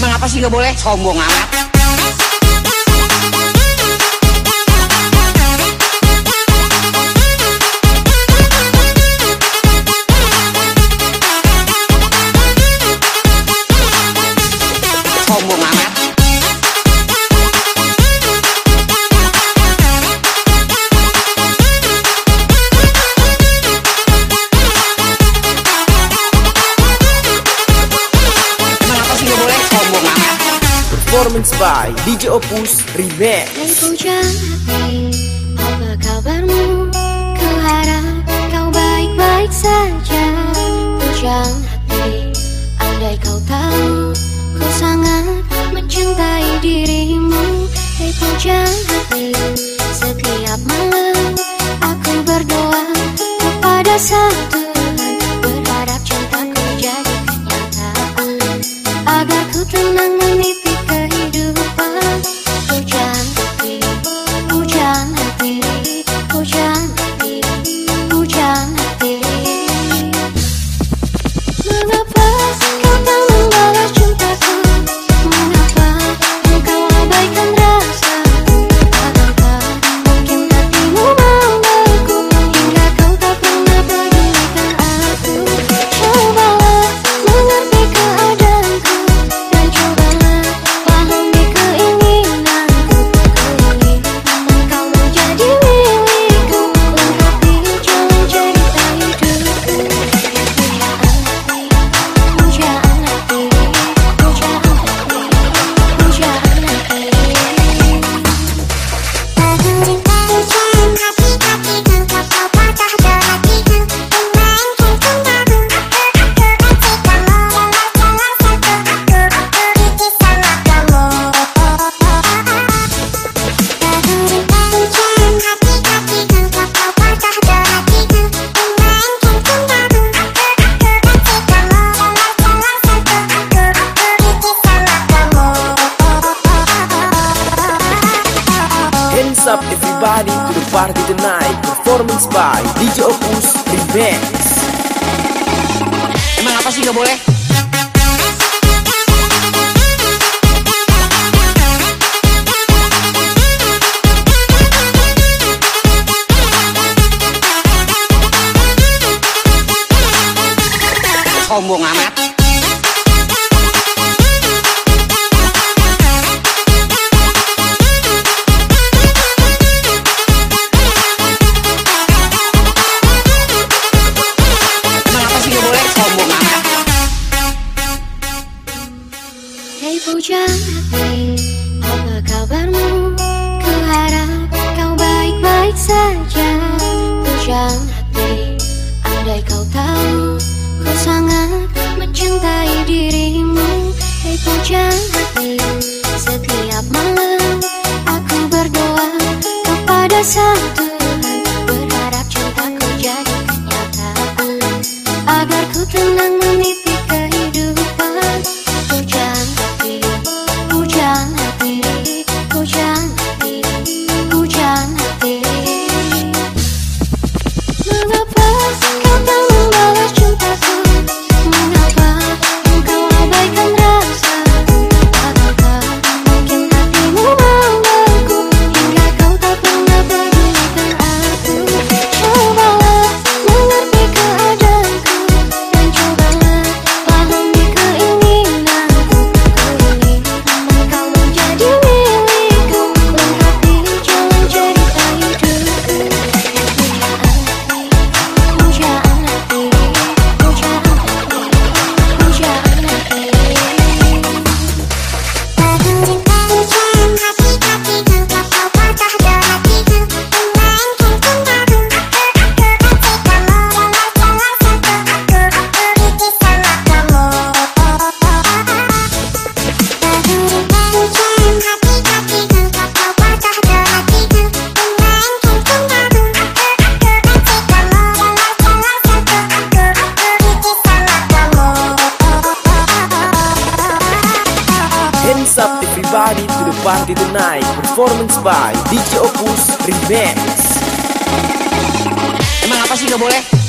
Emang apa sih nggak boleh? Sombong amat. by DJ Opus Remix. Hai hujan hati, apa kabarmu? Kuharap kau baik-baik saja. Hujan hati, andai kau tahu Ku sangat mencintai dirimu. Hai hujan hati, setiap malam Aku berdoa kepada satu everybody to the party tonight. Performance by DJ Opus Remix. Emang apa sih gak boleh? sombong amat. Hei pujaan hati, apa kabarmu? Kuharap kau baik-baik saja Puja, hati, andai kau tahu Ku sangat mencintai dirimu Hey Puja, hati forget. everybody to the party tonight. Performance by DJ Opus Remix. Emang apa sih nggak boleh?